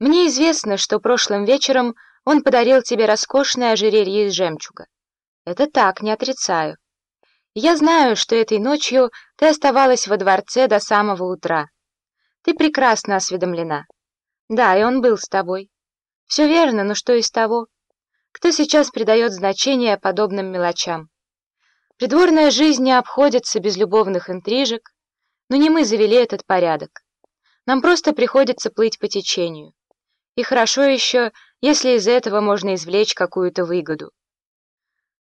Мне известно, что прошлым вечером он подарил тебе роскошное ожерелье из жемчуга. Это так, не отрицаю. Я знаю, что этой ночью ты оставалась во дворце до самого утра. Ты прекрасно осведомлена. Да, и он был с тобой. Все верно, но что из того? Кто сейчас придает значение подобным мелочам? Придворная жизнь не обходится без любовных интрижек, но не мы завели этот порядок. Нам просто приходится плыть по течению. И хорошо еще, если из этого можно извлечь какую-то выгоду.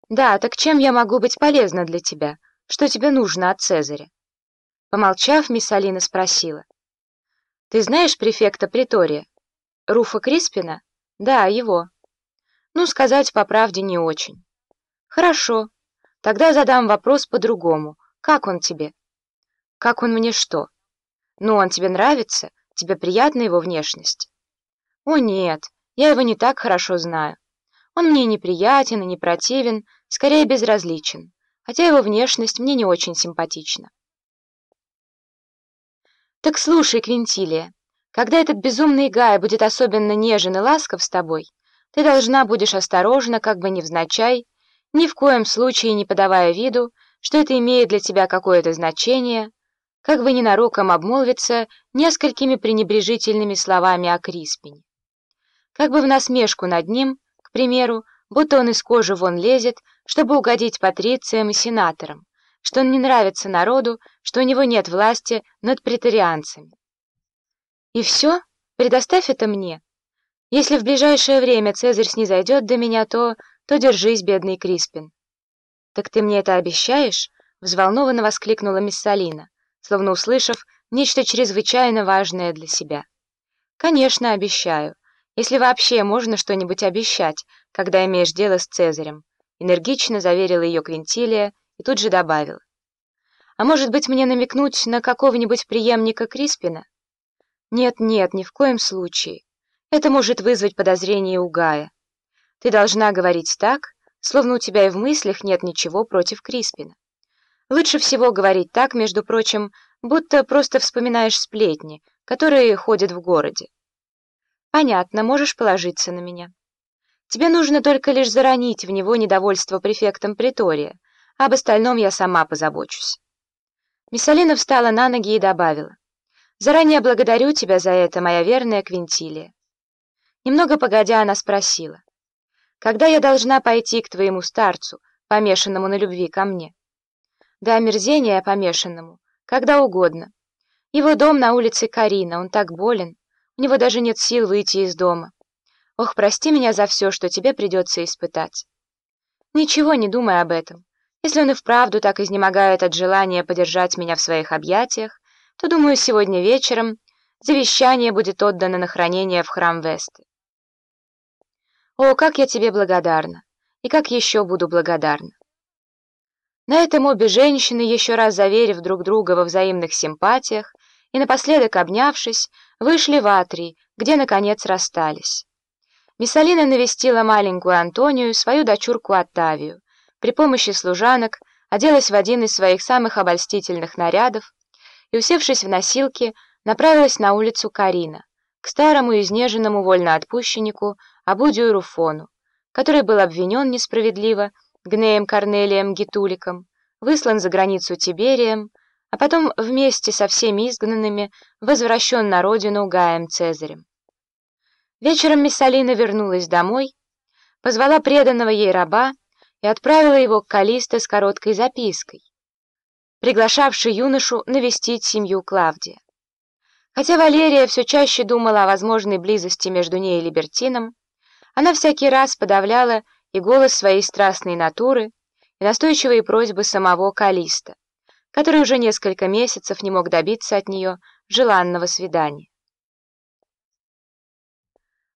Да, так чем я могу быть полезна для тебя? Что тебе нужно от Цезаря? Помолчав, мисс Алина спросила. Ты знаешь префекта притория? Руфа Криспина? Да, его. Ну, сказать по правде не очень. Хорошо. Тогда задам вопрос по-другому. Как он тебе? Как он мне что? Ну, он тебе нравится? Тебе приятна его внешность? О нет, я его не так хорошо знаю. Он мне неприятен и не противен, скорее безразличен, хотя его внешность мне не очень симпатична. Так слушай, Квинтилия, когда этот безумный Гай будет особенно нежен и ласков с тобой, ты должна будешь осторожно, как бы невзначай, ни в коем случае не подавая виду, что это имеет для тебя какое-то значение, как бы ненароком обмолвиться несколькими пренебрежительными словами о Криспине как бы в насмешку над ним, к примеру, будто он из кожи вон лезет, чтобы угодить патрициям и сенаторам, что он не нравится народу, что у него нет власти над претарианцами. И все? Предоставь это мне. Если в ближайшее время Цезарь снизойдет до меня, то... то держись, бедный Криспин. Так ты мне это обещаешь? Взволнованно воскликнула мисс Салина, словно услышав нечто чрезвычайно важное для себя. Конечно, обещаю если вообще можно что-нибудь обещать, когда имеешь дело с Цезарем», энергично заверила ее Квинтилия и тут же добавила. «А может быть, мне намекнуть на какого-нибудь преемника Криспина?» «Нет-нет, ни в коем случае. Это может вызвать подозрение у Гая. Ты должна говорить так, словно у тебя и в мыслях нет ничего против Криспина. Лучше всего говорить так, между прочим, будто просто вспоминаешь сплетни, которые ходят в городе. Понятно, можешь положиться на меня. Тебе нужно только лишь заронить в него недовольство префектом притория, а об остальном я сама позабочусь. Миссалина встала на ноги и добавила. «Заранее благодарю тебя за это, моя верная Квинтилия». Немного погодя, она спросила. «Когда я должна пойти к твоему старцу, помешанному на любви ко мне?» «Да омерзения помешанному, когда угодно. Его дом на улице Карина, он так болен. У него даже нет сил выйти из дома. Ох, прости меня за все, что тебе придется испытать. Ничего не думай об этом. Если он и вправду так изнемогает от желания подержать меня в своих объятиях, то, думаю, сегодня вечером завещание будет отдано на хранение в храм Весты. О, как я тебе благодарна! И как еще буду благодарна! На этом обе женщины, еще раз заверив друг друга во взаимных симпатиях и напоследок обнявшись, вышли в Атрий, где, наконец, расстались. Миссалина навестила маленькую Антонию, свою дочурку Оттавию, при помощи служанок оделась в один из своих самых обольстительных нарядов и, усевшись в носилки, направилась на улицу Карина, к старому изнеженному вольноотпущеннику Абудию Руфону, который был обвинен несправедливо Гнеем Корнелием Гитуликом, выслан за границу Тиберием, а потом вместе со всеми изгнанными возвращен на родину Гаем Цезарем. Вечером Миссалина вернулась домой, позвала преданного ей раба и отправила его к Калисте с короткой запиской, приглашавшей юношу навестить семью Клавдия. Хотя Валерия все чаще думала о возможной близости между ней и Либертином, она всякий раз подавляла и голос своей страстной натуры, и настойчивые просьбы самого Калиста который уже несколько месяцев не мог добиться от нее желанного свидания.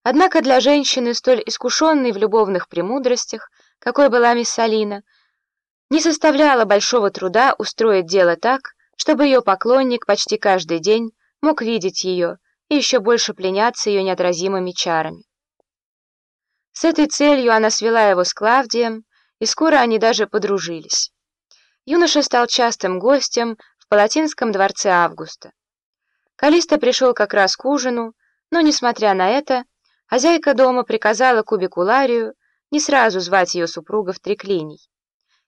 Однако для женщины, столь искушенной в любовных премудростях, какой была мисс Алина, не составляло большого труда устроить дело так, чтобы ее поклонник почти каждый день мог видеть ее и еще больше пленяться ее неотразимыми чарами. С этой целью она свела его с Клавдием, и скоро они даже подружились. Юноша стал частым гостем в Палатинском дворце Августа. Калиста пришел как раз к ужину, Но, несмотря на это, хозяйка дома приказала кубикуларию не сразу звать ее супруга в триклиний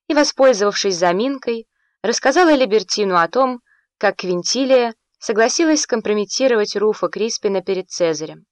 и, воспользовавшись заминкой, рассказала Либертину о том, как Квинтилия согласилась скомпрометировать Руфа Криспина перед Цезарем.